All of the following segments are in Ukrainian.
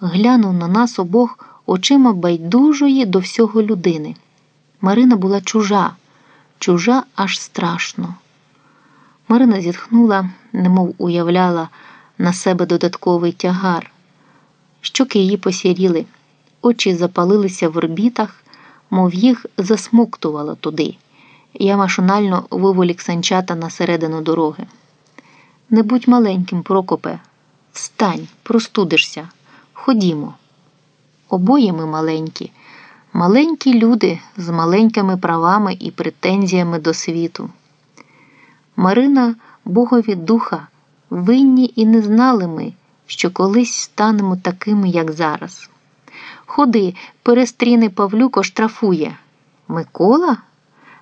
глянув на нас обох очима байдужої до всього людини. Марина була чужа, чужа аж страшно. Марина зітхнула, немов уявляла на себе додатковий тягар. Щоки її посіріли, очі запалилися в орбітах, мов їх засмоктувало туди. Я машинально виволік санчата на середину дороги. Не будь маленьким, Прокопе, встань, простудишся, ходімо. Обоє ми маленькі, маленькі люди з маленькими правами і претензіями до світу. Марина, Богові духа, винні і не знали ми, що колись станемо такими, як зараз. Ходи, перестріни Павлюко штрафує. Микола?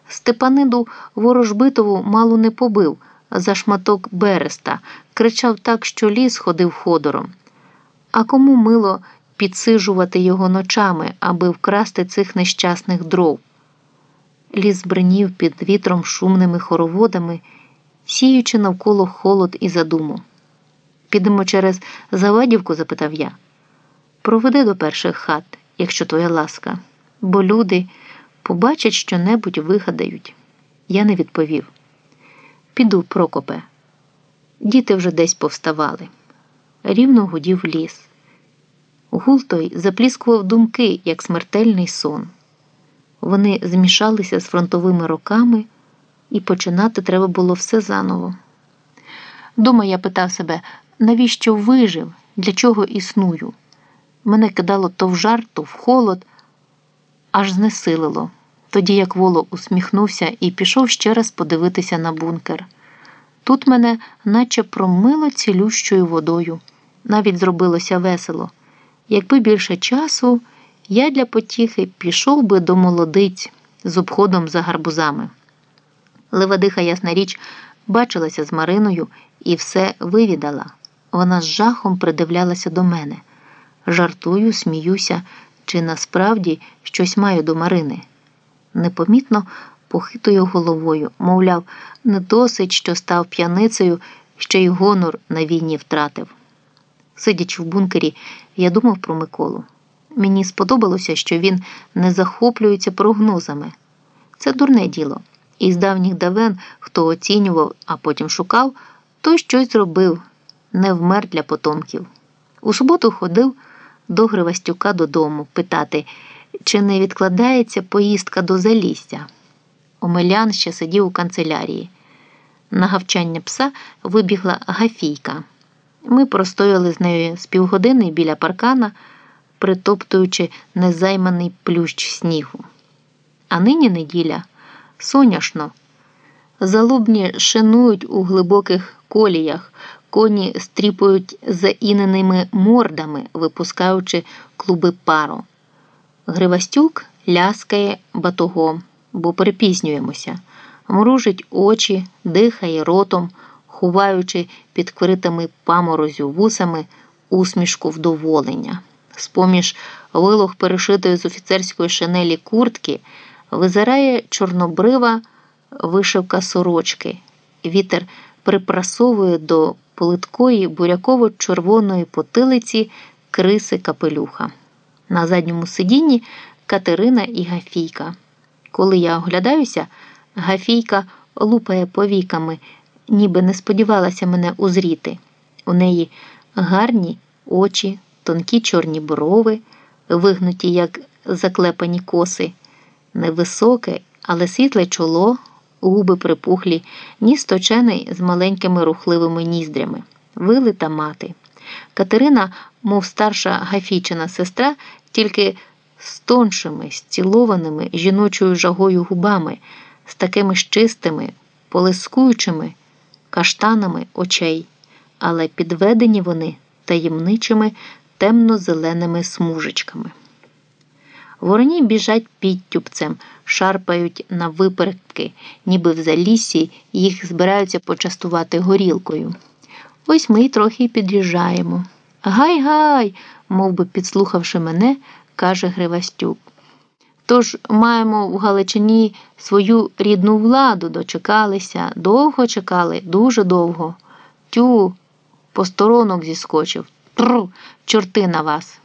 Степаниду ворожбитову мало не побив за шматок береста, кричав так, що ліс ходив ходором. А кому мило підсижувати його ночами, аби вкрасти цих нещасних дров? Ліс бринів під вітром шумними хороводами, сіючи навколо холод і задуму. Підемо через Завадівку? запитав я. Проведи до перших хат, якщо твоя ласка, бо люди побачать що небудь вигадають. Я не відповів. Піду, Прокопе. Діти вже десь повставали. Рівно гудів ліс. Гул той запліскував думки, як смертельний сон. Вони змішалися з фронтовими роками, і починати треба було все заново. Дома я питав себе, навіщо вижив, для чого існую? Мене кидало то в жар, то в холод, аж знесилило. Тоді як воло усміхнувся і пішов ще раз подивитися на бункер. Тут мене наче промило цілющою водою. Навіть зробилося весело. Якби більше часу, я для потіхи пішов би до молодиць з обходом за гарбузами. Левадиха, ясна річ, бачилася з Мариною і все вивідала. Вона з жахом придивлялася до мене. Жартую, сміюся, чи насправді щось маю до Марини. Непомітно похитую головою, мовляв, не досить, що став п'яницею, ще й гонор на війні втратив. Сидячи в бункері, я думав про Миколу. Мені сподобалося, що він не захоплюється прогнозами. Це дурне діло. І з давніх давен, хто оцінював, а потім шукав, той щось зробив, не вмер для потомків. У суботу ходив до Гривастюка додому питати, чи не відкладається поїздка до Залісся. Омелян ще сидів у канцелярії. На гавчання пса вибігла Гафійка. Ми простояли з нею з півгодини біля паркана, притоптуючи незайманий плющ снігу. А нині неділя соняшно. Залубні шинують у глибоких коліях, коні стріпують заіненими мордами, випускаючи клуби пару. Гривастюк ляскає батогом, бо перепізнюємося, мружить очі, дихає ротом, ховаючи під критими паморозю вусами усмішку вдоволення. З-поміж вилог перешитої з офіцерської шинелі куртки визирає чорнобрива вишивка сорочки. Вітер припрасовує до плиткої буряково-червоної потилиці криси капелюха. На задньому сидінні Катерина і Гафійка. Коли я оглядаюся, Гафійка лупає повіками, ніби не сподівалася мене узріти. У неї гарні очі, тонкі чорні брови, вигнуті, як заклепані коси, невисоке, але світле чоло, губи припухлі, ніс точений з маленькими рухливими ніздрями, вилита мати. Катерина, мов старша Гафійчина сестра, тільки з тоншими, зцілованими жіночою жагою губами, з такими ж чистими, полискуючими каштанами очей, але підведені вони таємничими темно-зеленими смужечками. Вороні біжать підтюпцем, шарпають на випередки, ніби в залісі їх збираються почастувати горілкою. Ось ми й трохи під'їжджаємо. Гай, гай, мов би підслухавши мене, каже Гривастюк. Тож маємо в Галичині свою рідну владу, дочекалися, довго чекали, дуже довго. Тю, посторонок зіскочив. Тру, чорти на вас.